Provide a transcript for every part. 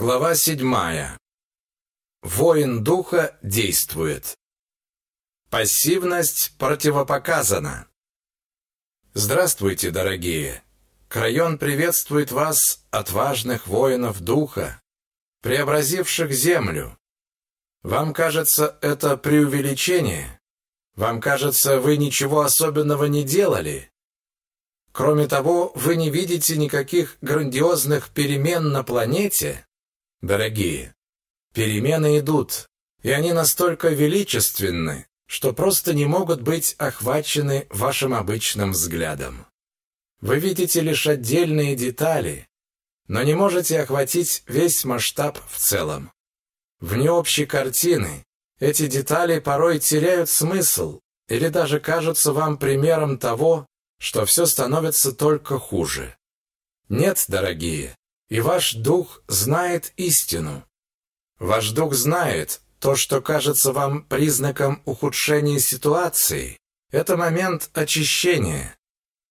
Глава седьмая. Воин духа действует. Пассивность противопоказана. Здравствуйте, дорогие! Крайон приветствует вас, отважных воинов духа, преобразивших землю. Вам кажется это преувеличение? Вам кажется, вы ничего особенного не делали? Кроме того, вы не видите никаких грандиозных перемен на планете? Дорогие, перемены идут, и они настолько величественны, что просто не могут быть охвачены вашим обычным взглядом. Вы видите лишь отдельные детали, но не можете охватить весь масштаб в целом. Вне общей картины эти детали порой теряют смысл или даже кажутся вам примером того, что все становится только хуже. Нет, дорогие, и ваш дух знает истину. Ваш дух знает, то, что кажется вам признаком ухудшения ситуации, это момент очищения.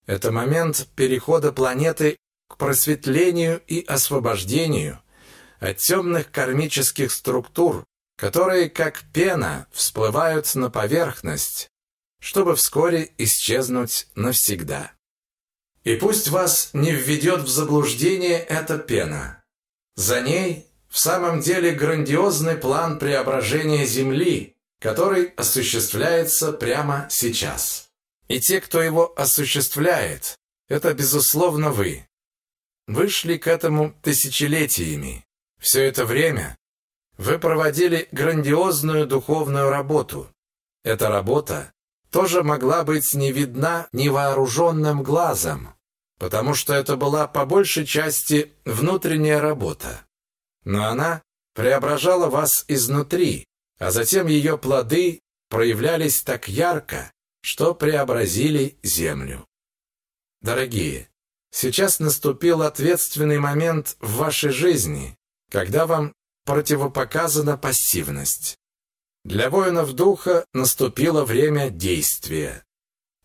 Это момент перехода планеты к просветлению и освобождению от темных кармических структур, которые, как пена, всплывают на поверхность, чтобы вскоре исчезнуть навсегда. И пусть вас не введет в заблуждение эта пена. За ней в самом деле грандиозный план преображения Земли, который осуществляется прямо сейчас. И те, кто его осуществляет, это, безусловно, вы. Вы шли к этому тысячелетиями. Все это время вы проводили грандиозную духовную работу. Эта работа тоже могла быть не видна невооруженным глазом, потому что это была по большей части внутренняя работа. Но она преображала вас изнутри, а затем ее плоды проявлялись так ярко, что преобразили землю. Дорогие, сейчас наступил ответственный момент в вашей жизни, когда вам противопоказана пассивность. Для воинов духа наступило время действия.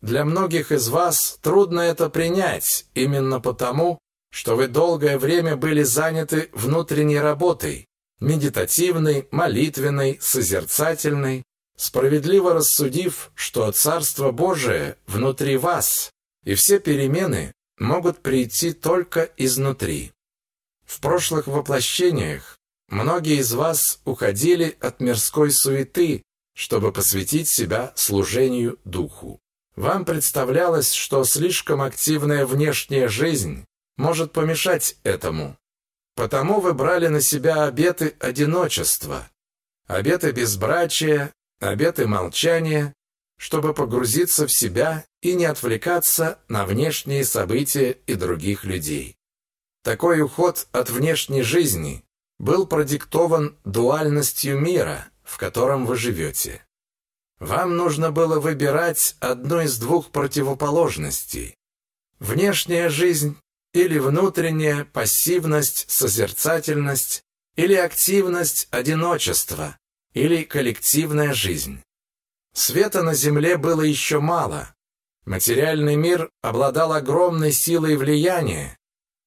Для многих из вас трудно это принять, именно потому, что вы долгое время были заняты внутренней работой, медитативной, молитвенной, созерцательной, справедливо рассудив, что Царство Божие внутри вас, и все перемены могут прийти только изнутри. В прошлых воплощениях многие из вас уходили от мирской суеты, чтобы посвятить себя служению Духу. Вам представлялось, что слишком активная внешняя жизнь может помешать этому. Потому вы брали на себя обеты одиночества, обеты безбрачия, обеты молчания, чтобы погрузиться в себя и не отвлекаться на внешние события и других людей. Такой уход от внешней жизни был продиктован дуальностью мира, в котором вы живете. Вам нужно было выбирать одну из двух противоположностей. Внешняя жизнь или внутренняя пассивность, созерцательность, или активность, одиночество, или коллективная жизнь. Света на земле было еще мало. Материальный мир обладал огромной силой влияния,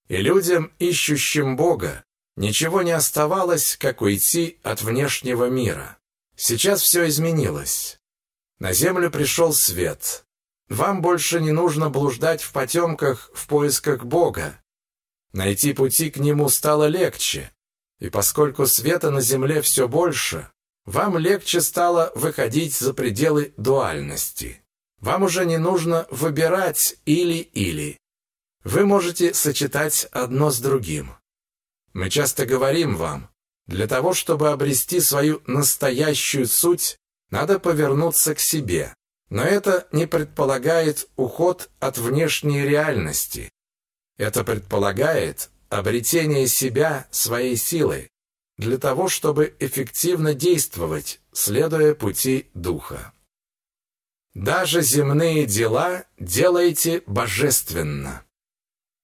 и людям, ищущим Бога, ничего не оставалось, как уйти от внешнего мира. Сейчас все изменилось. На землю пришел свет. Вам больше не нужно блуждать в потемках в поисках Бога. Найти пути к Нему стало легче. И поскольку света на земле все больше, вам легче стало выходить за пределы дуальности. Вам уже не нужно выбирать или-или. Вы можете сочетать одно с другим. Мы часто говорим вам, для того, чтобы обрести свою настоящую суть, надо повернуться к себе. Но это не предполагает уход от внешней реальности. Это предполагает обретение себя своей силой для того, чтобы эффективно действовать, следуя пути Духа. Даже земные дела делайте божественно.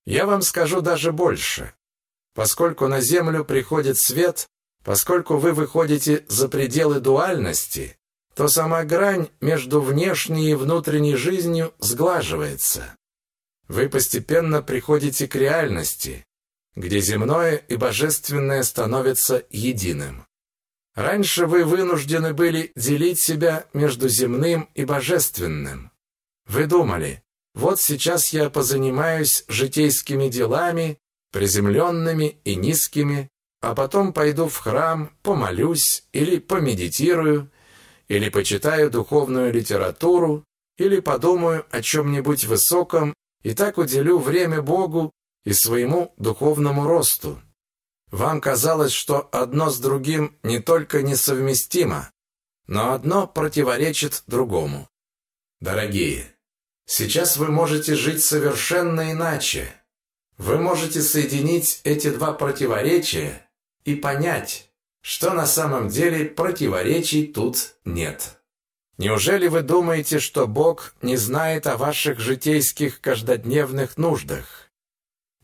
Я вам скажу даже больше. Поскольку на Землю приходит свет, поскольку вы выходите за пределы дуальности, то сама грань между внешней и внутренней жизнью сглаживается. Вы постепенно приходите к реальности, где земное и божественное становятся единым. Раньше вы вынуждены были делить себя между земным и божественным. Вы думали, вот сейчас я позанимаюсь житейскими делами, приземленными и низкими, а потом пойду в храм, помолюсь или помедитирую, или почитаю духовную литературу, или подумаю о чем-нибудь высоком и так уделю время Богу и своему духовному росту. Вам казалось, что одно с другим не только несовместимо, но одно противоречит другому. Дорогие, сейчас вы можете жить совершенно иначе. Вы можете соединить эти два противоречия и понять, что на самом деле противоречий тут нет. Неужели вы думаете, что Бог не знает о ваших житейских каждодневных нуждах?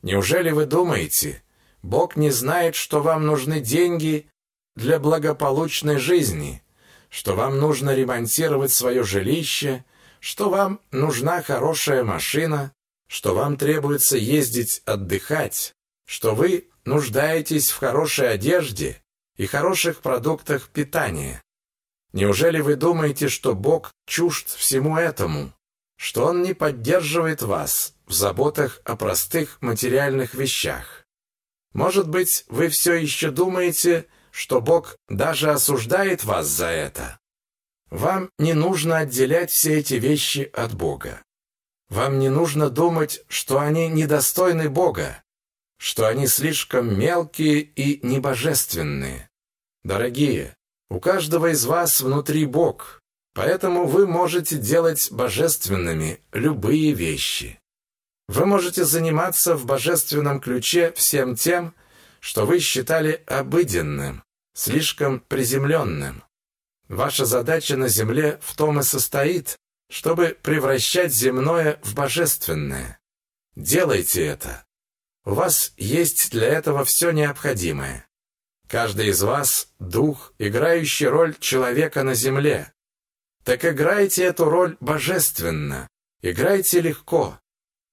Неужели вы думаете, Бог не знает, что вам нужны деньги для благополучной жизни, что вам нужно ремонтировать свое жилище, что вам нужна хорошая машина, что вам требуется ездить отдыхать, что вы нуждаетесь в хорошей одежде и хороших продуктах питания. Неужели вы думаете, что Бог чужд всему этому, что Он не поддерживает вас в заботах о простых материальных вещах? Может быть, вы все еще думаете, что Бог даже осуждает вас за это? Вам не нужно отделять все эти вещи от Бога. Вам не нужно думать, что они недостойны Бога, что они слишком мелкие и небожественные. Дорогие, у каждого из вас внутри Бог, поэтому вы можете делать божественными любые вещи. Вы можете заниматься в божественном ключе всем тем, что вы считали обыденным, слишком приземленным. Ваша задача на земле в том и состоит, чтобы превращать земное в божественное. Делайте это. У вас есть для этого все необходимое. Каждый из вас – дух, играющий роль человека на земле. Так играйте эту роль божественно, играйте легко,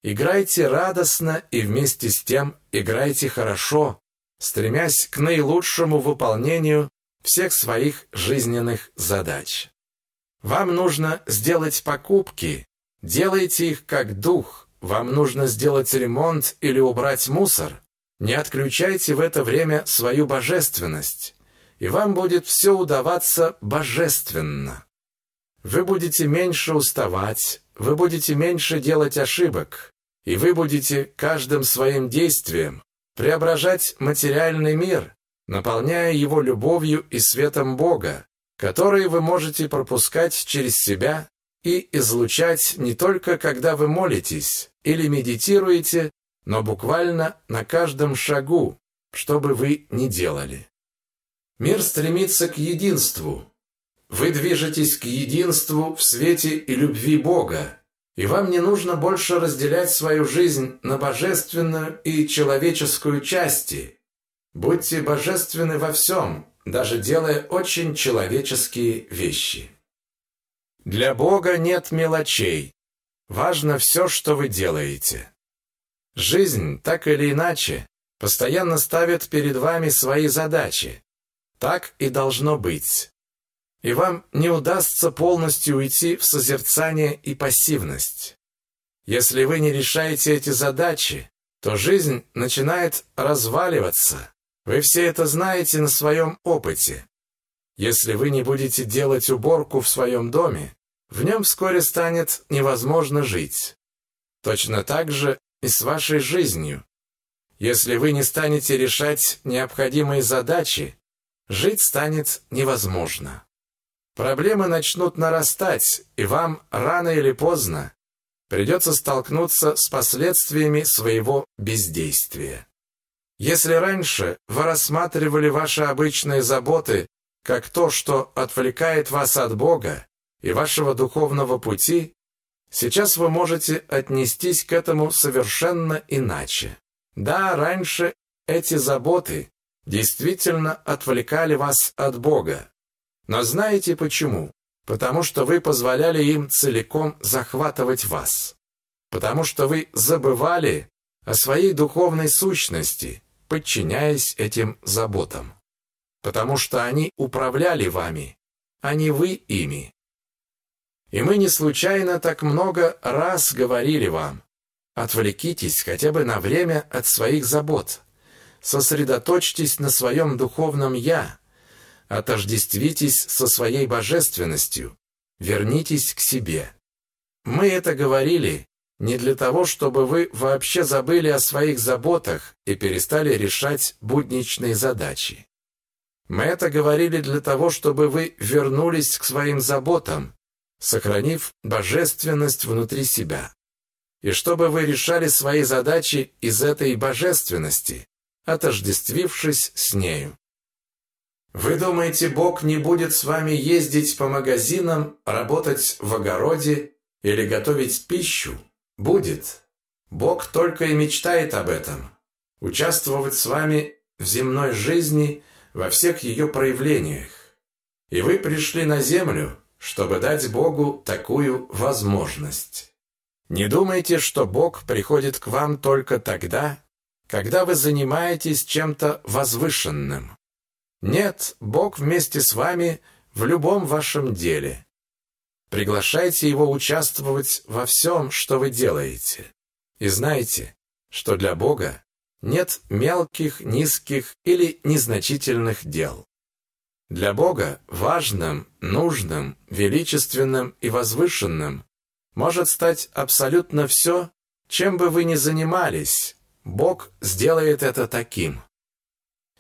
Играйте радостно и вместе с тем играйте хорошо, стремясь к наилучшему выполнению всех своих жизненных задач. Вам нужно сделать покупки, делайте их как дух. Вам нужно сделать ремонт или убрать мусор. Не отключайте в это время свою божественность, и вам будет все удаваться божественно. Вы будете меньше уставать, вы будете меньше делать ошибок, и вы будете каждым своим действием преображать материальный мир, наполняя его любовью и светом Бога, которые вы можете пропускать через себя и излучать не только когда вы молитесь или медитируете, но буквально на каждом шагу, что бы вы ни делали. Мир стремится к единству. Вы движетесь к единству в свете и любви Бога, и вам не нужно больше разделять свою жизнь на божественную и человеческую части. Будьте божественны во всем, даже делая очень человеческие вещи. Для Бога нет мелочей. Важно все, что вы делаете. Жизнь, так или иначе, постоянно ставит перед вами свои задачи. Так и должно быть и вам не удастся полностью уйти в созерцание и пассивность. Если вы не решаете эти задачи, то жизнь начинает разваливаться. Вы все это знаете на своем опыте. Если вы не будете делать уборку в своем доме, в нем вскоре станет невозможно жить. Точно так же и с вашей жизнью. Если вы не станете решать необходимые задачи, жить станет невозможно. Проблемы начнут нарастать, и вам рано или поздно придется столкнуться с последствиями своего бездействия. Если раньше вы рассматривали ваши обычные заботы как то, что отвлекает вас от Бога и вашего духовного пути, сейчас вы можете отнестись к этому совершенно иначе. Да, раньше эти заботы действительно отвлекали вас от Бога, но знаете почему? Потому что вы позволяли им целиком захватывать вас. Потому что вы забывали о своей духовной сущности подчиняясь этим заботам. Потому что они управляли вами, а не вы ими. И мы не случайно так много раз говорили вам, отвлекитесь хотя бы на время от своих забот, сосредоточьтесь на своем духовном «я», отождествитесь со своей божественностью, вернитесь к себе. Мы это говорили не для того, чтобы вы вообще забыли о своих заботах и перестали решать будничные задачи. Мы это говорили для того, чтобы вы вернулись к своим заботам, сохранив божественность внутри себя. И чтобы вы решали свои задачи из этой божественности, отождествившись с нею. Вы думаете, Бог не будет с вами ездить по магазинам, работать в огороде или готовить пищу? Будет. Бог только и мечтает об этом. Участвовать с вами в земной жизни во всех ее проявлениях. И вы пришли на землю, чтобы дать Богу такую возможность. Не думайте, что Бог приходит к вам только тогда, когда вы занимаетесь чем-то возвышенным. Нет, Бог вместе с вами в любом вашем деле. Приглашайте Его участвовать во всем, что вы делаете. И знайте, что для Бога нет мелких, низких или незначительных дел. Для Бога важным, нужным, величественным и возвышенным может стать абсолютно все, чем бы вы ни занимались. Бог сделает это таким.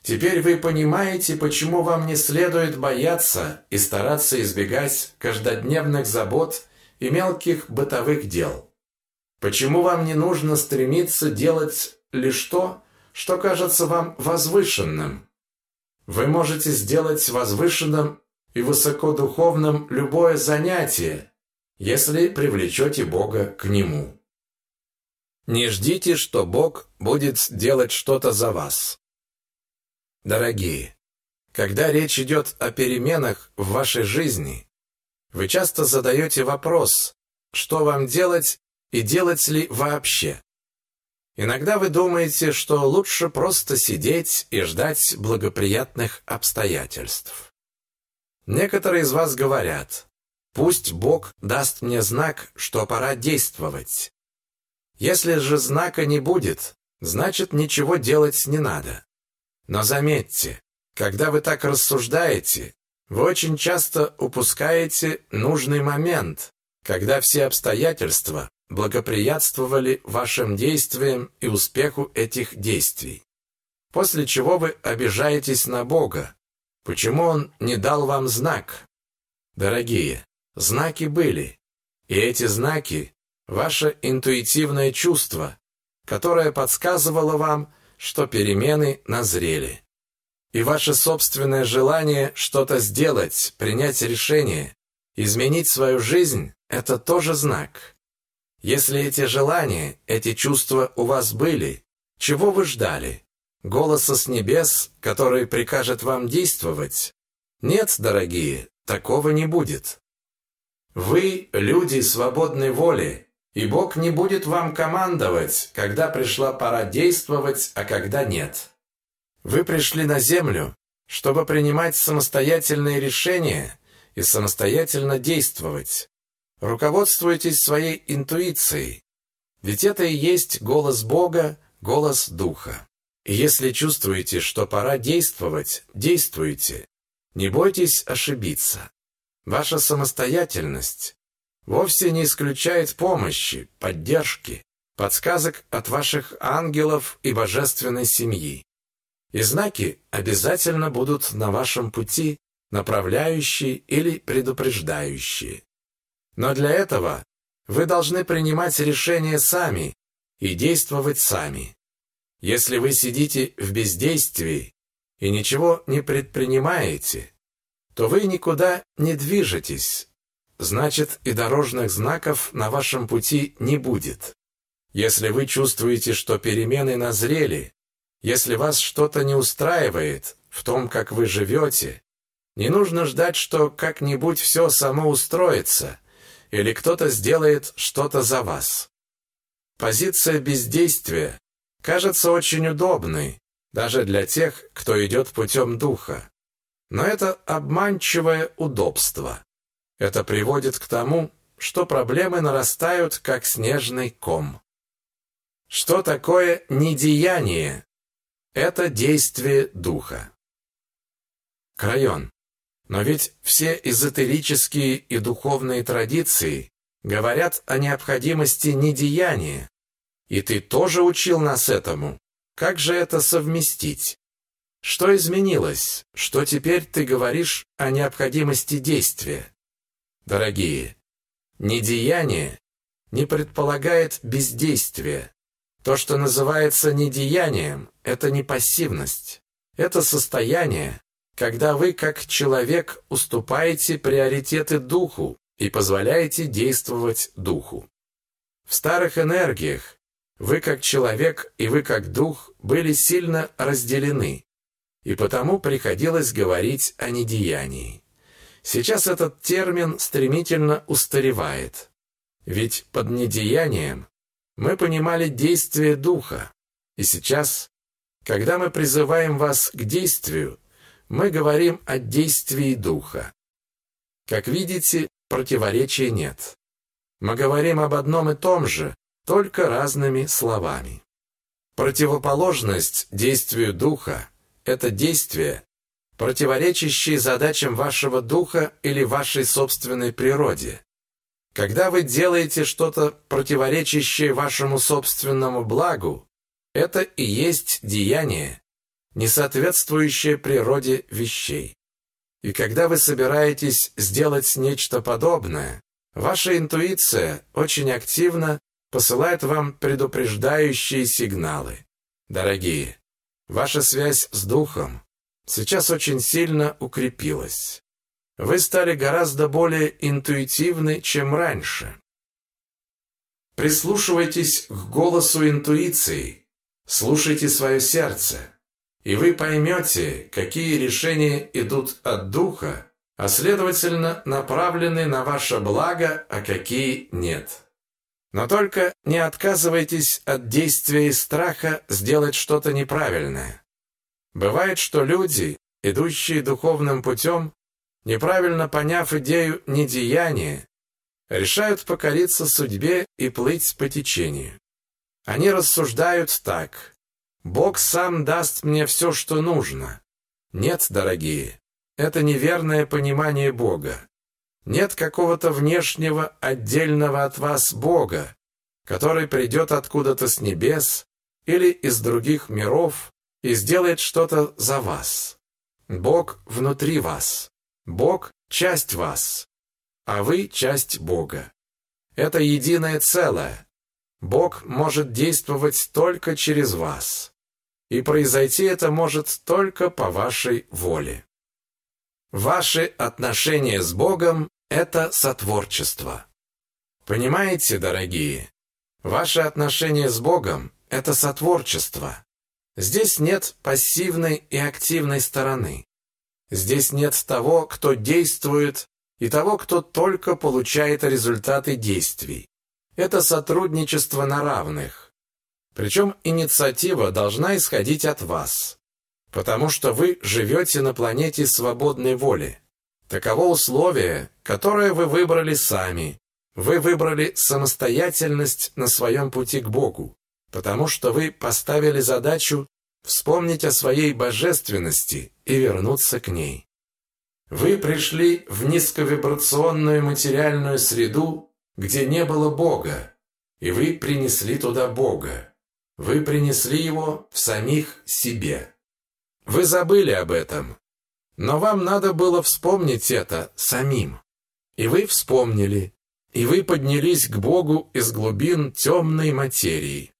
Теперь вы понимаете, почему вам не следует бояться и стараться избегать каждодневных забот и мелких бытовых дел. Почему вам не нужно стремиться делать лишь то, что кажется вам возвышенным. Вы можете сделать возвышенным и высокодуховным любое занятие, если привлечете Бога к нему. Не ждите, что Бог будет делать что-то за вас. Дорогие, когда речь идет о переменах в вашей жизни, вы часто задаете вопрос, что вам делать и делать ли вообще. Иногда вы думаете, что лучше просто сидеть и ждать благоприятных обстоятельств. Некоторые из вас говорят, пусть Бог даст мне знак, что пора действовать. Если же знака не будет, значит ничего делать не надо. Но заметьте, когда вы так рассуждаете, вы очень часто упускаете нужный момент, когда все обстоятельства благоприятствовали вашим действиям и успеху этих действий. После чего вы обижаетесь на Бога. Почему Он не дал вам знак? Дорогие, знаки были. И эти знаки – ваше интуитивное чувство, которое подсказывало вам, что перемены назрели. И ваше собственное желание что-то сделать, принять решение, изменить свою жизнь – это тоже знак. Если эти желания, эти чувства у вас были, чего вы ждали? Голоса с небес, который прикажет вам действовать? Нет, дорогие, такого не будет. Вы – люди свободной воли, и Бог не будет вам командовать, когда пришла пора действовать, а когда нет. Вы пришли на землю, чтобы принимать самостоятельные решения и самостоятельно действовать. Руководствуйтесь своей интуицией, ведь это и есть голос Бога, голос Духа. И если чувствуете, что пора действовать, действуйте. Не бойтесь ошибиться. Ваша самостоятельность вовсе не исключает помощи, поддержки, подсказок от ваших ангелов и божественной семьи. И знаки обязательно будут на вашем пути, направляющие или предупреждающие. Но для этого вы должны принимать решения сами и действовать сами. Если вы сидите в бездействии и ничего не предпринимаете, то вы никуда не движетесь, значит и дорожных знаков на вашем пути не будет. Если вы чувствуете, что перемены назрели, если вас что-то не устраивает в том, как вы живете, не нужно ждать, что как-нибудь все само устроится или кто-то сделает что-то за вас. Позиция бездействия кажется очень удобной даже для тех, кто идет путем духа. Но это обманчивое удобство. Это приводит к тому, что проблемы нарастают, как снежный ком. Что такое недеяние? Это действие духа. Крайон. Но ведь все эзотерические и духовные традиции говорят о необходимости недеяния. И ты тоже учил нас этому. Как же это совместить? Что изменилось? Что теперь ты говоришь о необходимости действия? Дорогие, недеяние не предполагает бездействия. То, что называется недеянием, это не пассивность. Это состояние, когда вы как человек уступаете приоритеты духу и позволяете действовать духу. В старых энергиях вы как человек и вы как дух были сильно разделены, и потому приходилось говорить о недеянии. Сейчас этот термин стремительно устаревает, ведь под недеянием мы понимали действие духа, и сейчас, когда мы призываем вас к действию, мы говорим о действии духа. Как видите, противоречия нет. Мы говорим об одном и том же, только разными словами. Противоположность действию духа – это действие, противоречащее задачам вашего духа или вашей собственной природе. Когда вы делаете что-то противоречащее вашему собственному благу, это и есть деяние, не соответствующее природе вещей. И когда вы собираетесь сделать нечто подобное, ваша интуиция очень активно посылает вам предупреждающие сигналы. Дорогие, ваша связь с Духом сейчас очень сильно укрепилась. Вы стали гораздо более интуитивны, чем раньше. Прислушивайтесь к голосу интуиции, слушайте свое сердце, и вы поймете, какие решения идут от Духа, а следовательно направлены на ваше благо, а какие нет. Но только не отказывайтесь от действия и страха сделать что-то неправильное. Бывает, что люди, идущие духовным путем, неправильно поняв идею недеяния, решают покориться судьбе и плыть по течению. Они рассуждают так. Бог сам даст мне все, что нужно. Нет, дорогие, это неверное понимание Бога. Нет какого-то внешнего, отдельного от вас Бога, который придет откуда-то с небес или из других миров и сделает что-то за вас. Бог внутри вас. Бог – часть вас, а вы – часть Бога. Это единое целое. Бог может действовать только через вас и произойти это может только по вашей воле. Ваши отношения с Богом – это сотворчество. Понимаете, дорогие, ваши отношения с Богом – это сотворчество. Здесь нет пассивной и активной стороны. Здесь нет того, кто действует, и того, кто только получает результаты действий. Это сотрудничество на равных. Причем инициатива должна исходить от вас, потому что вы живете на планете свободной воли. Таково условие, которое вы выбрали сами. Вы выбрали самостоятельность на своем пути к Богу, потому что вы поставили задачу вспомнить о своей божественности и вернуться к ней. Вы пришли в низковибрационную материальную среду, где не было Бога, и вы принесли туда Бога. Вы принесли его в самих себе. Вы забыли об этом, но вам надо было вспомнить это самим. И вы вспомнили, и вы поднялись к Богу из глубин темной материи.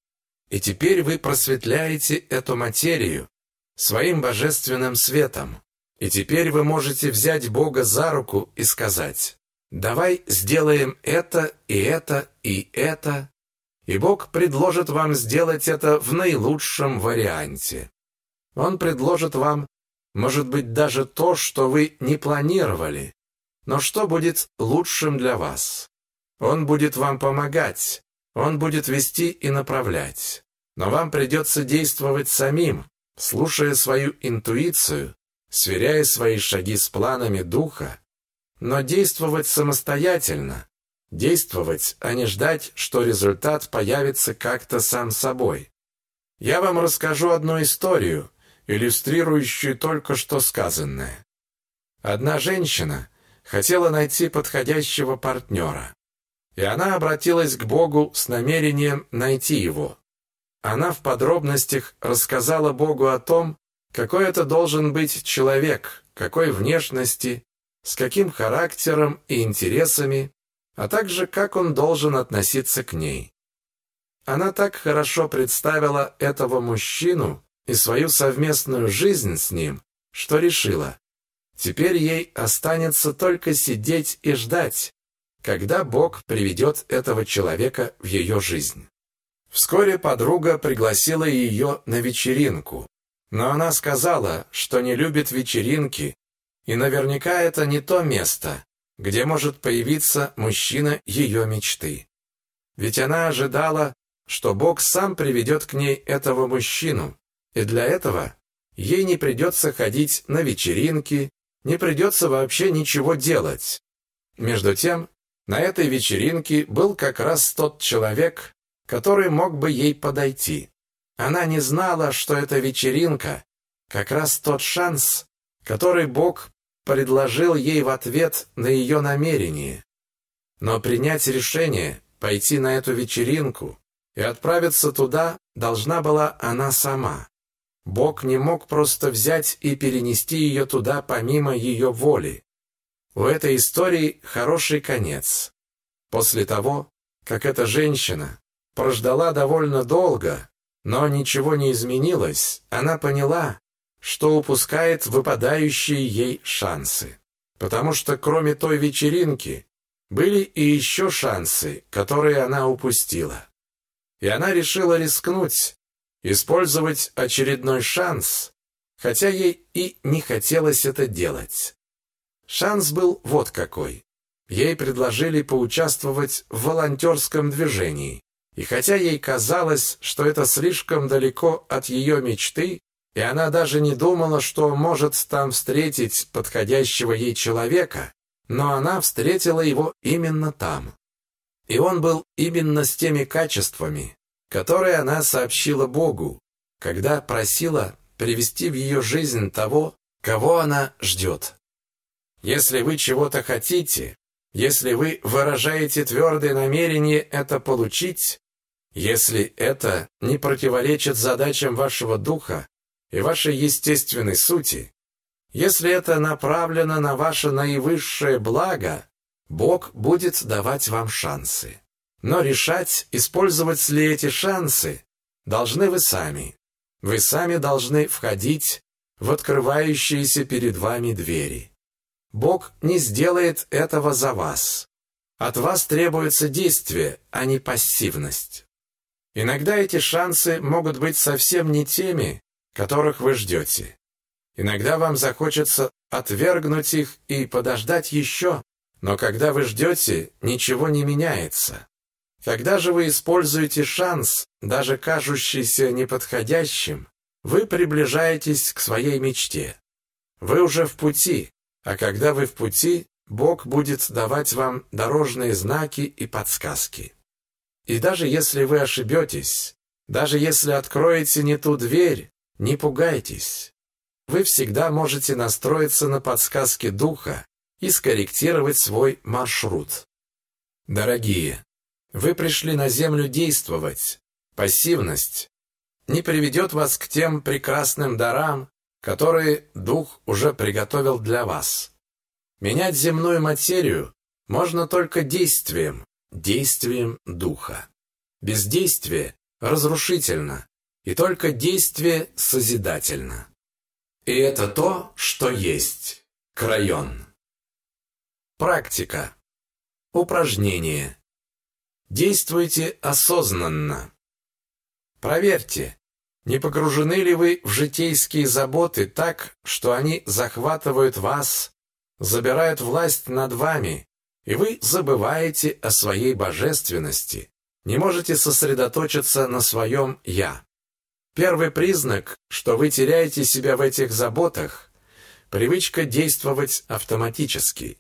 И теперь вы просветляете эту материю своим божественным светом. И теперь вы можете взять Бога за руку и сказать, «Давай сделаем это и это и это, и Бог предложит вам сделать это в наилучшем варианте. Он предложит вам, может быть, даже то, что вы не планировали, но что будет лучшим для вас. Он будет вам помогать, он будет вести и направлять. Но вам придется действовать самим, слушая свою интуицию, сверяя свои шаги с планами духа, но действовать самостоятельно, действовать, а не ждать, что результат появится как-то сам собой. Я вам расскажу одну историю, иллюстрирующую только что сказанное. Одна женщина хотела найти подходящего партнера, и она обратилась к Богу с намерением найти его. Она в подробностях рассказала Богу о том, какой это должен быть человек, какой внешности, с каким характером и интересами, а также как он должен относиться к ней. Она так хорошо представила этого мужчину и свою совместную жизнь с ним, что решила, теперь ей останется только сидеть и ждать, когда Бог приведет этого человека в ее жизнь. Вскоре подруга пригласила ее на вечеринку, но она сказала, что не любит вечеринки, и наверняка это не то место, где может появиться мужчина ее мечты. Ведь она ожидала, что Бог сам приведет к ней этого мужчину, и для этого ей не придется ходить на вечеринки, не придется вообще ничего делать. Между тем, на этой вечеринке был как раз тот человек, который мог бы ей подойти. Она не знала, что эта вечеринка как раз тот шанс, который Бог предложил ей в ответ на ее намерение. Но принять решение пойти на эту вечеринку и отправиться туда должна была она сама. Бог не мог просто взять и перенести ее туда помимо ее воли. У этой истории хороший конец. После того, как эта женщина прождала довольно долго, но ничего не изменилось, она поняла, что упускает выпадающие ей шансы. Потому что кроме той вечеринки были и еще шансы, которые она упустила. И она решила рискнуть, использовать очередной шанс, хотя ей и не хотелось это делать. Шанс был вот какой. Ей предложили поучаствовать в волонтерском движении. И хотя ей казалось, что это слишком далеко от ее мечты, и она даже не думала, что может там встретить подходящего ей человека, но она встретила его именно там. И он был именно с теми качествами, которые она сообщила Богу, когда просила привести в ее жизнь того, кого она ждет. Если вы чего-то хотите, если вы выражаете твердое намерение это получить, если это не противоречит задачам вашего духа и вашей естественной сути, если это направлено на ваше наивысшее благо, Бог будет давать вам шансы. Но решать, использовать ли эти шансы, должны вы сами. Вы сами должны входить в открывающиеся перед вами двери. Бог не сделает этого за вас. От вас требуется действие, а не пассивность. Иногда эти шансы могут быть совсем не теми, которых вы ждете. Иногда вам захочется отвергнуть их и подождать еще, но когда вы ждете, ничего не меняется. Когда же вы используете шанс, даже кажущийся неподходящим, вы приближаетесь к своей мечте. Вы уже в пути, а когда вы в пути, Бог будет давать вам дорожные знаки и подсказки. И даже если вы ошибетесь, даже если откроете не ту дверь, не пугайтесь. Вы всегда можете настроиться на подсказки духа и скорректировать свой маршрут. Дорогие, вы пришли на землю действовать. Пассивность не приведет вас к тем прекрасным дарам, которые дух уже приготовил для вас. Менять земную материю можно только действием, действием духа. Бездействие разрушительно, и только действие созидательно. И это то, что есть. Крайон. Практика. Упражнение. Действуйте осознанно. Проверьте, не погружены ли вы в житейские заботы так, что они захватывают вас, забирают власть над вами, и вы забываете о своей божественности, не можете сосредоточиться на своем «я». Первый признак, что вы теряете себя в этих заботах, привычка действовать автоматически.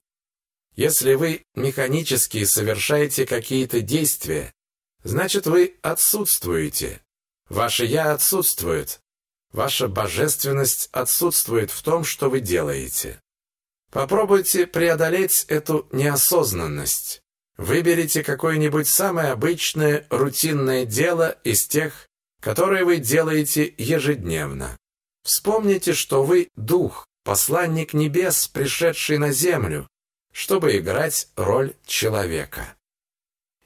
Если вы механически совершаете какие-то действия, значит вы отсутствуете. Ваше «я» отсутствует. Ваша божественность отсутствует в том, что вы делаете. Попробуйте преодолеть эту неосознанность. Выберите какое-нибудь самое обычное рутинное дело из тех, которые вы делаете ежедневно. Вспомните, что вы дух, посланник небес, пришедший на землю, чтобы играть роль человека.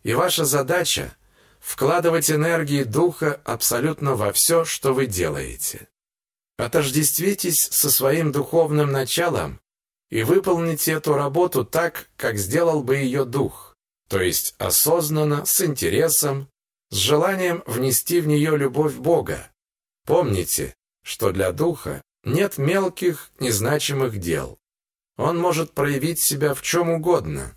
И ваша задача – вкладывать энергии духа абсолютно во все, что вы делаете. Отождествитесь со своим духовным началом и выполните эту работу так, как сделал бы ее дух, то есть осознанно, с интересом, с желанием внести в нее любовь Бога. Помните, что для духа нет мелких, незначимых дел. Он может проявить себя в чем угодно.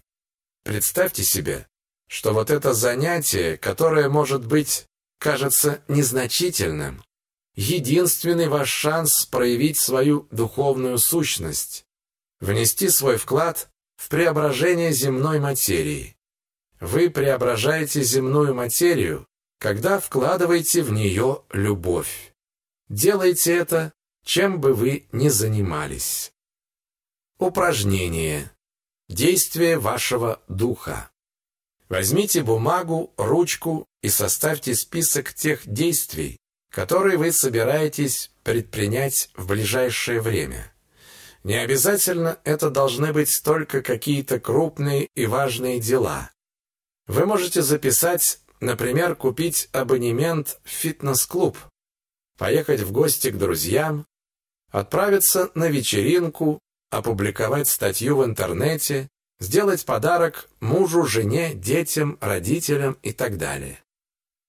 Представьте себе, что вот это занятие, которое, может быть, кажется незначительным, единственный ваш шанс проявить свою духовную сущность, внести свой вклад в преображение земной материи. Вы преображаете земную материю, когда вкладываете в нее любовь. Делайте это, чем бы вы ни занимались. Упражнение. Действие вашего духа. Возьмите бумагу, ручку и составьте список тех действий, которые вы собираетесь предпринять в ближайшее время. Не обязательно это должны быть только какие-то крупные и важные дела. Вы можете записать, например, купить абонемент в фитнес-клуб, поехать в гости к друзьям, отправиться на вечеринку, опубликовать статью в интернете, сделать подарок мужу, жене, детям, родителям и так далее.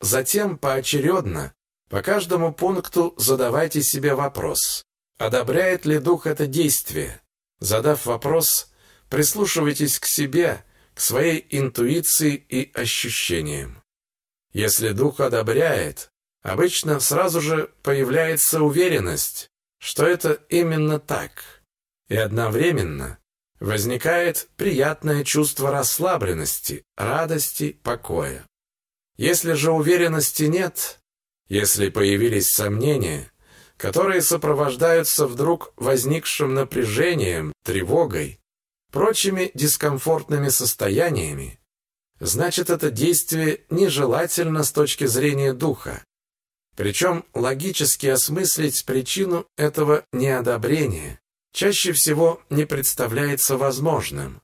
Затем поочередно, по каждому пункту задавайте себе вопрос, одобряет ли дух это действие. Задав вопрос, прислушивайтесь к себе, к своей интуиции и ощущениям. Если дух одобряет, обычно сразу же появляется уверенность, что это именно так. И одновременно возникает приятное чувство расслабленности, радости, покоя. Если же уверенности нет, если появились сомнения, которые сопровождаются вдруг возникшим напряжением, тревогой, прочими дискомфортными состояниями, значит это действие нежелательно с точки зрения духа. Причем логически осмыслить причину этого неодобрения чаще всего не представляется возможным.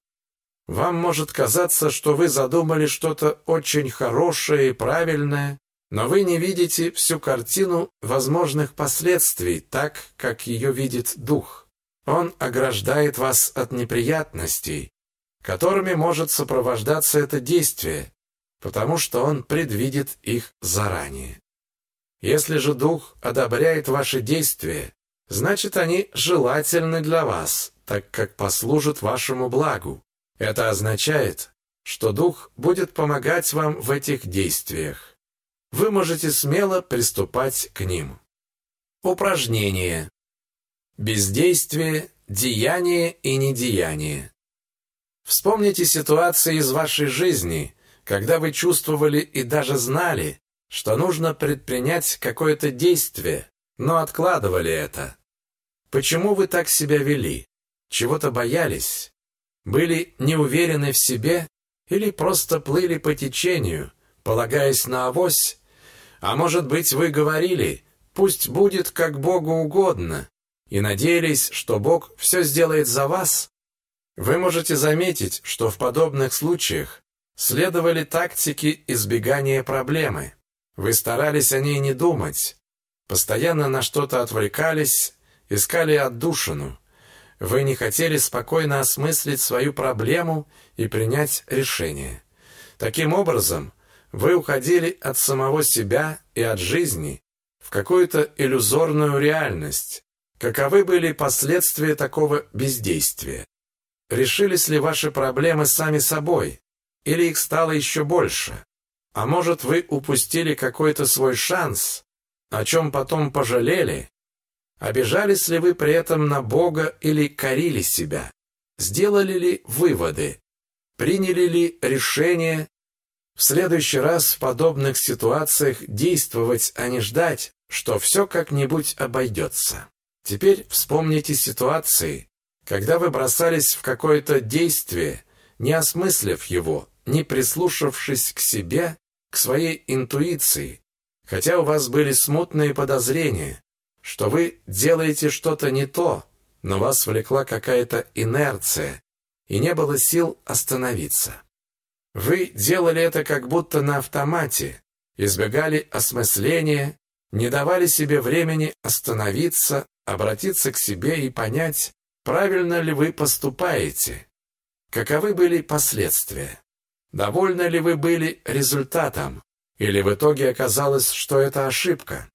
Вам может казаться, что вы задумали что-то очень хорошее и правильное, но вы не видите всю картину возможных последствий так, как ее видит дух. Он ограждает вас от неприятностей, которыми может сопровождаться это действие, потому что он предвидит их заранее. Если же Дух одобряет ваши действия, значит они желательны для вас, так как послужат вашему благу. Это означает, что Дух будет помогать вам в этих действиях. Вы можете смело приступать к ним. Упражнение. Бездействие, деяние и недеяние. Вспомните ситуации из вашей жизни, когда вы чувствовали и даже знали, что нужно предпринять какое-то действие, но откладывали это. Почему вы так себя вели? Чего-то боялись? Были неуверены в себе или просто плыли по течению, полагаясь на авось? А может быть, вы говорили, пусть будет как Богу угодно, и надеялись, что Бог все сделает за вас, вы можете заметить, что в подобных случаях следовали тактики избегания проблемы. Вы старались о ней не думать, постоянно на что-то отвлекались, искали отдушину. Вы не хотели спокойно осмыслить свою проблему и принять решение. Таким образом, вы уходили от самого себя и от жизни в какую-то иллюзорную реальность, Каковы были последствия такого бездействия? Решились ли ваши проблемы сами собой? Или их стало еще больше? А может, вы упустили какой-то свой шанс? о чем потом пожалели? Обижались ли вы при этом на Бога или корили себя? Сделали ли выводы? Приняли ли решение в следующий раз в подобных ситуациях действовать, а не ждать, что все как-нибудь обойдется? Теперь вспомните ситуации, когда вы бросались в какое-то действие, не осмыслив его, не прислушавшись к себе, к своей интуиции, хотя у вас были смутные подозрения, что вы делаете что-то не то, но вас влекла какая-то инерция, и не было сил остановиться. Вы делали это как будто на автомате, избегали осмысления, не давали себе времени остановиться, обратиться к себе и понять, правильно ли вы поступаете, каковы были последствия, довольны ли вы были результатом, или в итоге оказалось, что это ошибка.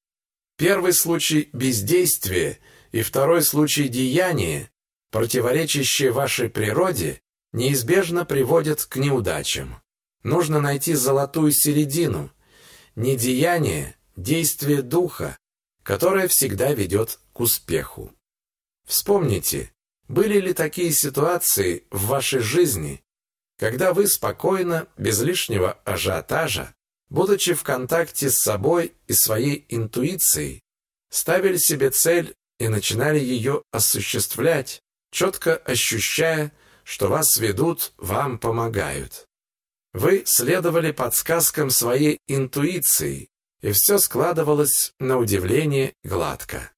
Первый случай бездействия и второй случай деяния, противоречащие вашей природе, неизбежно приводят к неудачам. Нужно найти золотую середину, не деяние, действие духа, которое всегда ведет к успеху. Вспомните, были ли такие ситуации в вашей жизни, когда вы спокойно, без лишнего ажиотажа, будучи в контакте с собой и своей интуицией, ставили себе цель и начинали ее осуществлять, четко ощущая, что вас ведут, вам помогают. Вы следовали подсказкам своей интуиции, и все складывалось на удивление гладко.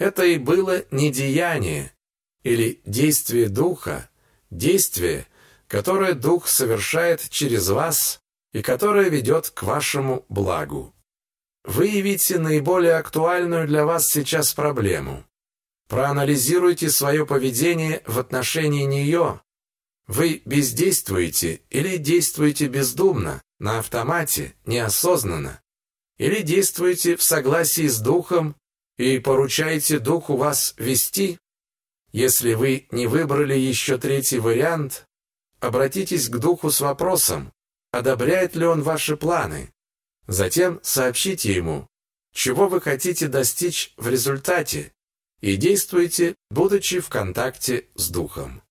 Это и было не деяние или действие духа, действие, которое дух совершает через вас и которое ведет к вашему благу. Выявите наиболее актуальную для вас сейчас проблему. Проанализируйте свое поведение в отношении нее. Вы бездействуете или действуете бездумно, на автомате, неосознанно, или действуете в согласии с духом и поручаете духу вас вести. Если вы не выбрали еще третий вариант, обратитесь к духу с вопросом, одобряет ли он ваши планы. Затем сообщите ему, чего вы хотите достичь в результате, и действуйте, будучи в контакте с духом.